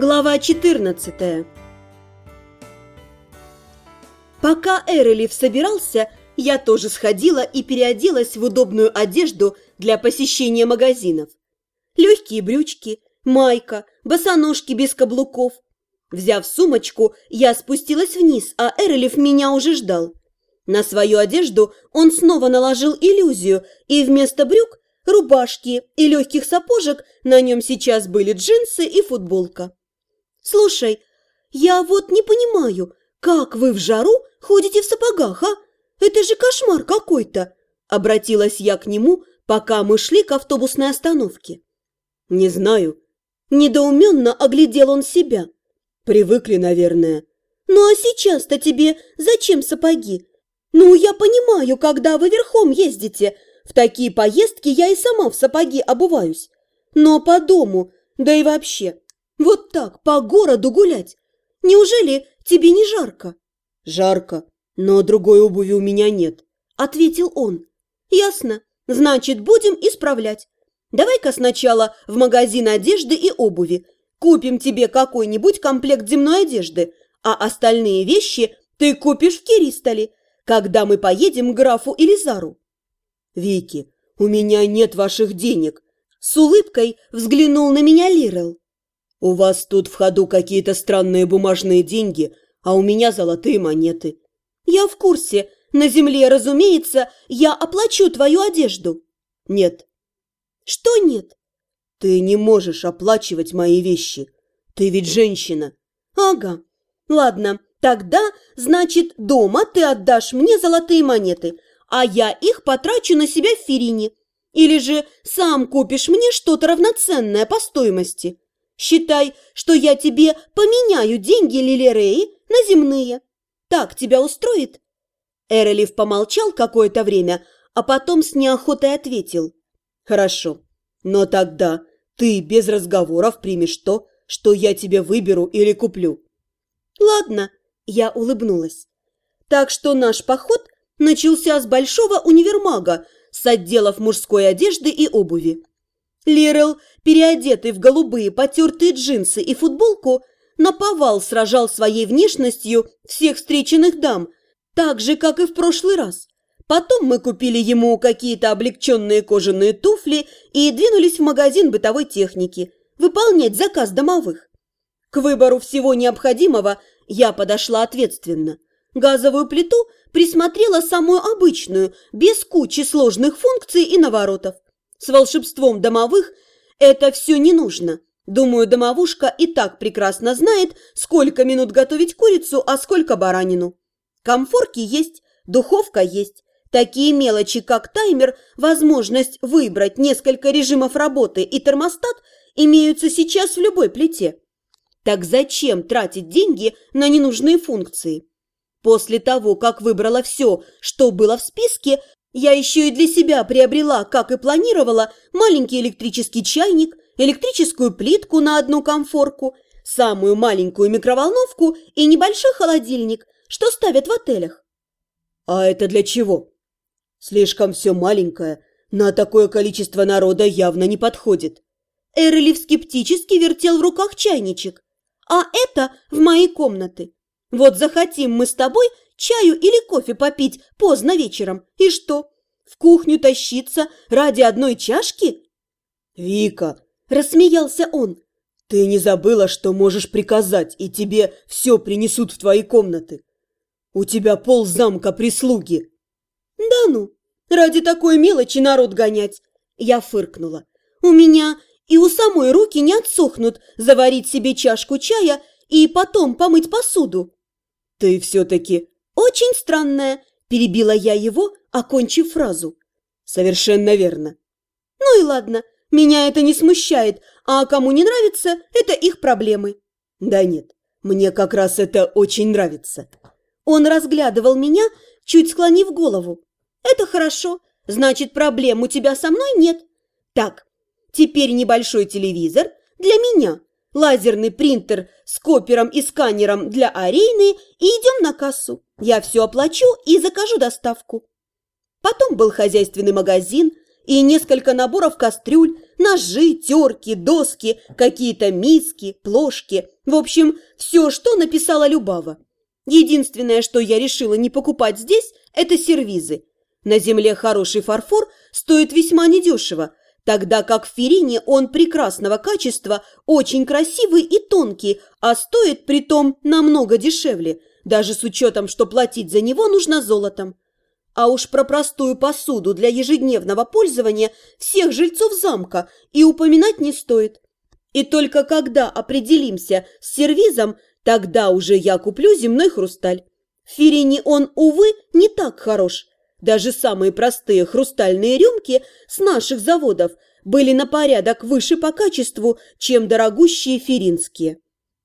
Глава 14 Пока Эрелев собирался, я тоже сходила и переоделась в удобную одежду для посещения магазинов. Легкие брючки, майка, босоножки без каблуков. Взяв сумочку, я спустилась вниз, а Эрелев меня уже ждал. На свою одежду он снова наложил иллюзию, и вместо брюк, рубашки и легких сапожек на нем сейчас были джинсы и футболка. «Слушай, я вот не понимаю, как вы в жару ходите в сапогах, а? Это же кошмар какой-то!» Обратилась я к нему, пока мы шли к автобусной остановке. «Не знаю». Недоуменно оглядел он себя. «Привыкли, наверное». «Ну а сейчас-то тебе зачем сапоги? Ну, я понимаю, когда вы верхом ездите. В такие поездки я и сама в сапоги обуваюсь. Но по дому, да и вообще, вот так, по городу гулять. Неужели тебе не жарко?» «Жарко, но другой обуви у меня нет», — ответил он. «Ясно. Значит, будем исправлять. Давай-ка сначала в магазин одежды и обуви. Купим тебе какой-нибудь комплект земной одежды, а остальные вещи ты купишь в Киристоле, когда мы поедем к графу Элизару». «Вики, у меня нет ваших денег», — с улыбкой взглянул на меня Лирел. «У вас тут в ходу какие-то странные бумажные деньги, а у меня золотые монеты». «Я в курсе. На земле, разумеется, я оплачу твою одежду». «Нет». «Что нет?» «Ты не можешь оплачивать мои вещи. Ты ведь женщина». «Ага. Ладно, тогда, значит, дома ты отдашь мне золотые монеты, а я их потрачу на себя в Ферине. Или же сам купишь мне что-то равноценное по стоимости». Считай, что я тебе поменяю деньги Лилереи на земные. Так тебя устроит?» Эрелев помолчал какое-то время, а потом с неохотой ответил. «Хорошо, но тогда ты без разговоров примешь то, что я тебе выберу или куплю». «Ладно», – я улыбнулась. Так что наш поход начался с большого универмага, с отделов мужской одежды и обуви. Лирел, переодетый в голубые потертые джинсы и футболку, наповал сражал своей внешностью всех встреченных дам, так же, как и в прошлый раз. Потом мы купили ему какие-то облегченные кожаные туфли и двинулись в магазин бытовой техники, выполнять заказ домовых. К выбору всего необходимого я подошла ответственно. Газовую плиту присмотрела самую обычную, без кучи сложных функций и наворотов. С волшебством домовых это все не нужно. Думаю, домовушка и так прекрасно знает, сколько минут готовить курицу, а сколько баранину. Комфорки есть, духовка есть. Такие мелочи, как таймер, возможность выбрать несколько режимов работы и термостат имеются сейчас в любой плите. Так зачем тратить деньги на ненужные функции? После того, как выбрала все, что было в списке, я еще и для себя приобрела, как и планировала, маленький электрический чайник, электрическую плитку на одну комфорку, самую маленькую микроволновку и небольшой холодильник, что ставят в отелях. А это для чего? Слишком все маленькое, на такое количество народа явно не подходит. Эрлиф скептически вертел в руках чайничек. А это в моей комнаты. Вот захотим мы с тобой чаю или кофе попить поздно вечером. И что, в кухню тащиться ради одной чашки? Вика, рассмеялся он. Ты не забыла, что можешь приказать, и тебе все принесут в твои комнаты? У тебя пол замка прислуги. Да ну, ради такой мелочи народ гонять. Я фыркнула. У меня и у самой руки не отсохнут заварить себе чашку чая и потом помыть посуду. Ты все-таки «Очень странная», – перебила я его, окончив фразу. «Совершенно верно». «Ну и ладно, меня это не смущает, а кому не нравится, это их проблемы». «Да нет, мне как раз это очень нравится». Он разглядывал меня, чуть склонив голову. «Это хорошо, значит, проблем у тебя со мной нет. Так, теперь небольшой телевизор для меня, лазерный принтер с копером и сканером для арейны и идем на кассу. Я все оплачу и закажу доставку. Потом был хозяйственный магазин, и несколько наборов кастрюль, ножи, терки, доски, какие-то миски, плошки. В общем, все, что написала Любава. Единственное, что я решила не покупать здесь, это сервизы. На земле хороший фарфор стоит весьма недешево, тогда как в Ферине он прекрасного качества, очень красивый и тонкий, а стоит при том намного дешевле, даже с учетом, что платить за него нужно золотом. А уж про простую посуду для ежедневного пользования всех жильцов замка и упоминать не стоит. И только когда определимся с сервизом, тогда уже я куплю земной хрусталь. В Ферине он, увы, не так хорош. Даже самые простые хрустальные рюмки с наших заводов были на порядок выше по качеству, чем дорогущие феринские.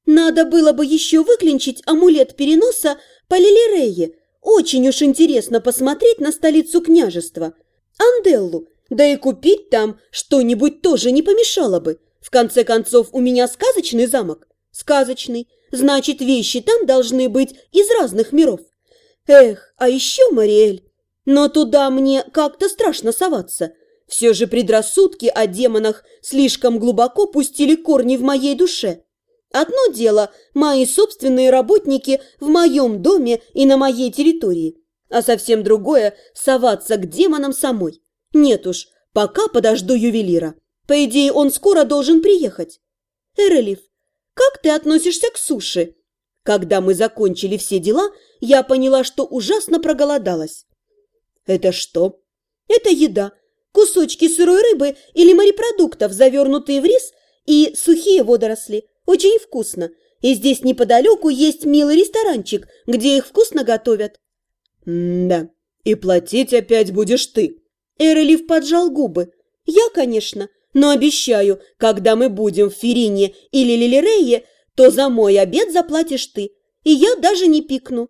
Надо было бы еще выклинчить амулет переноса по Лилирее, очень уж интересно посмотреть на столицу княжества. Анделлу. Да и купить там что-нибудь тоже не помешало бы. В конце концов, у меня сказочный замок. Сказочный. Значит, вещи там должны быть из разных миров. Эх, а еще Мариэль. Но туда мне как-то страшно соваться. Все же предрассудки о демонах слишком глубоко пустили корни в моей душе. Одно дело – мои собственные работники в моем доме и на моей территории, а совсем другое – соваться к демонам самой. Нет уж, пока подожду ювелира. По идее, он скоро должен приехать. Эрелив, как ты относишься к суше? Когда мы закончили все дела, я поняла, что ужасно проголодалась. Это что? Это еда. Кусочки сырой рыбы или морепродуктов, завернутые в рис, и сухие водоросли – очень вкусно. И здесь неподалеку есть милый ресторанчик, где их вкусно готовят. да, и платить опять будешь ты. Эрелив поджал губы. Я, конечно, но обещаю, когда мы будем в Ферине или Лилирее, то за мой обед заплатишь ты, и я даже не пикну.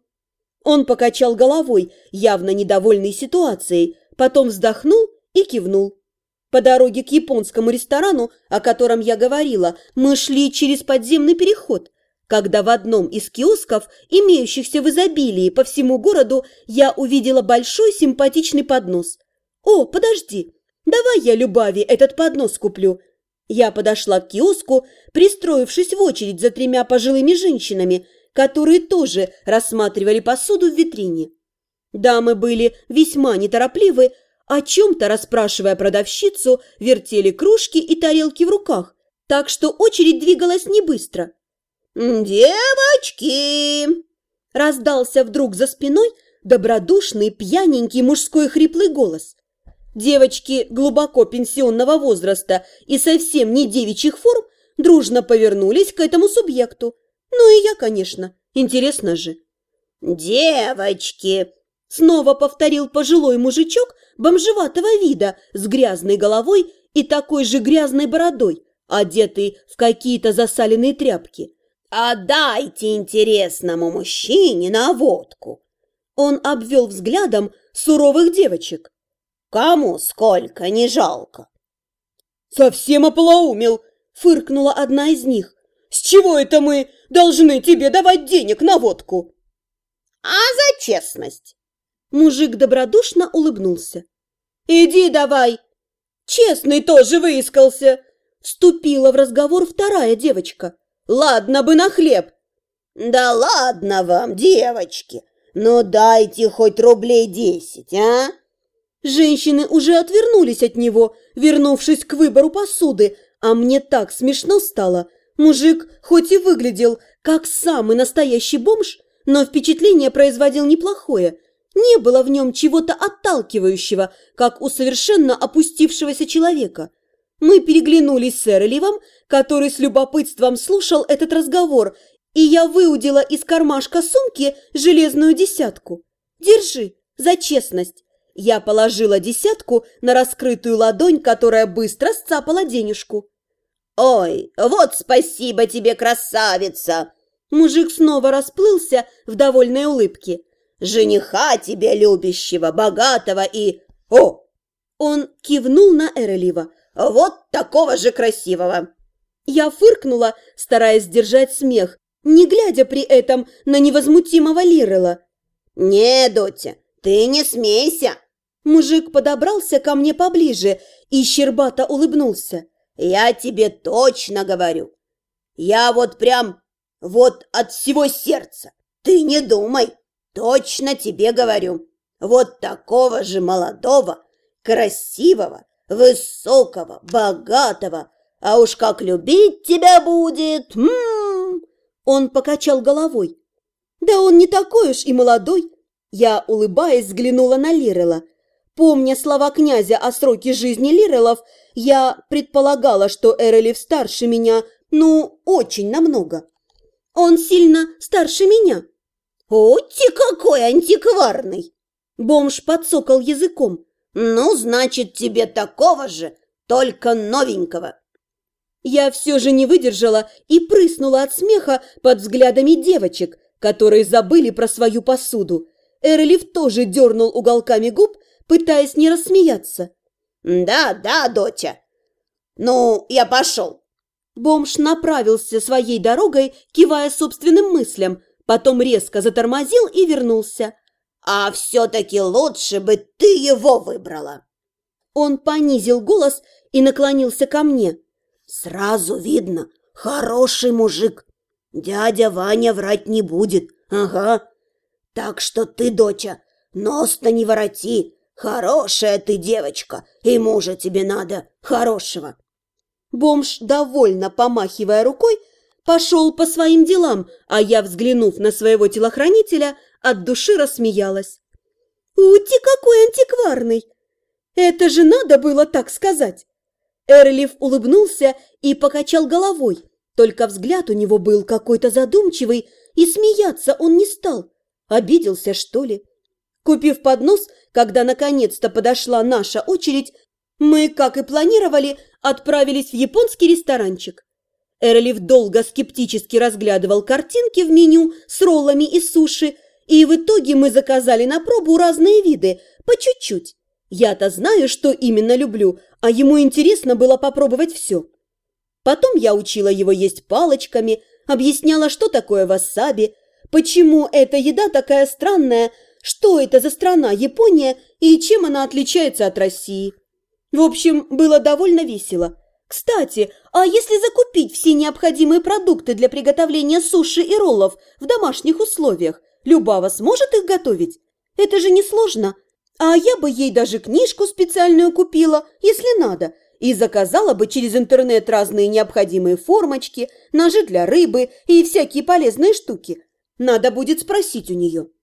Он покачал головой, явно недовольный ситуацией, потом вздохнул и кивнул. По дороге к японскому ресторану, о котором я говорила, мы шли через подземный переход. Когда в одном из киосков, имеющихся в изобилии по всему городу, я увидела большой симпатичный поднос. «О, подожди, давай я Любави этот поднос куплю». Я подошла к киоску, пристроившись в очередь за тремя пожилыми женщинами, которые тоже рассматривали посуду в витрине. Дамы были весьма неторопливы, о чем-то расспрашивая продавщицу, вертели кружки и тарелки в руках, так что очередь двигалась не быстро. «Девочки!» Раздался вдруг за спиной добродушный, пьяненький мужской хриплый голос. Девочки глубоко пенсионного возраста и совсем не девичьих форм дружно повернулись к этому субъекту. Ну и я, конечно, интересно же. «Девочки!» Снова повторил пожилой мужичок бомжеватого вида с грязной головой и такой же грязной бородой, одетый в какие-то засаленные тряпки. «Отдайте интересному мужчине на водку!» Он обвел взглядом суровых девочек. «Кому сколько не жалко?» «Совсем ополоумел!» – фыркнула одна из них. «С чего это мы должны тебе давать денег на водку?» «А за честность!» Мужик добродушно улыбнулся. «Иди давай!» «Честный тоже выискался!» Вступила в разговор вторая девочка. «Ладно бы на хлеб!» «Да ладно вам, девочки! Ну дайте хоть рублей десять, а?» Женщины уже отвернулись от него, вернувшись к выбору посуды, а мне так смешно стало. Мужик хоть и выглядел как самый настоящий бомж, но впечатление производил неплохое. Не было в нем чего-то отталкивающего, как у совершенно опустившегося человека. Мы переглянулись с Эроливом, который с любопытством слушал этот разговор, и я выудила из кармашка сумки железную десятку. «Держи, за честность!» Я положила десятку на раскрытую ладонь, которая быстро сцапала денежку. «Ой, вот спасибо тебе, красавица!» Мужик снова расплылся в довольной улыбке жениха тебе любящего, богатого и... О!» Он кивнул на Эрелива. «Вот такого же красивого!» Я фыркнула, стараясь сдержать смех, не глядя при этом на невозмутимого Лирела. «Не, Дотя, ты не смейся!» Мужик подобрался ко мне поближе и щербато улыбнулся. «Я тебе точно говорю. Я вот прям вот от всего сердца. Ты не думай, точно тебе говорю. Вот такого же молодого, красивого, высокого, богатого, а уж как любить тебя будет, м, -м, -м Он покачал головой. Да он не такой уж и молодой. Я, улыбаясь, взглянула на Лирела. Помня слова князя о сроке жизни Лирелов, я предполагала, что Эрелев старше меня, ну, очень намного. Он сильно старше меня. «О, ты какой антикварный!» Бомж подсокал языком. «Ну, значит, тебе такого же, только новенького». Я все же не выдержала и прыснула от смеха под взглядами девочек, которые забыли про свою посуду. Эрлиф тоже дернул уголками губ, пытаясь не рассмеяться. «Да, да, доча. Ну, я пошел». Бомж направился своей дорогой, кивая собственным мыслям, потом резко затормозил и вернулся. «А все-таки лучше бы ты его выбрала!» Он понизил голос и наклонился ко мне. «Сразу видно, хороший мужик. Дядя Ваня врать не будет, ага. Так что ты, доча, нос-то не вороти. Хорошая ты девочка, и мужа тебе надо хорошего». Бомж, довольно помахивая рукой, пошел по своим делам, а я, взглянув на своего телохранителя, от души рассмеялась. «Ути, какой антикварный! Это же надо было так сказать!» Эрлиф улыбнулся и покачал головой, только взгляд у него был какой-то задумчивый, и смеяться он не стал. Обиделся, что ли? Купив поднос, когда наконец-то подошла наша очередь, мы, как и планировали, отправились в японский ресторанчик. Эрлиф долго скептически разглядывал картинки в меню с роллами и суши, и в итоге мы заказали на пробу разные виды, по чуть-чуть. Я-то знаю, что именно люблю, а ему интересно было попробовать все. Потом я учила его есть палочками, объясняла, что такое васаби, почему эта еда такая странная, что это за страна Япония и чем она отличается от России. В общем, было довольно весело. Кстати, а если закупить все необходимые продукты для приготовления суши и роллов в домашних условиях, Любава сможет их готовить? Это же несложно. А я бы ей даже книжку специальную купила, если надо, и заказала бы через интернет разные необходимые формочки, ножи для рыбы и всякие полезные штуки. Надо будет спросить у нее.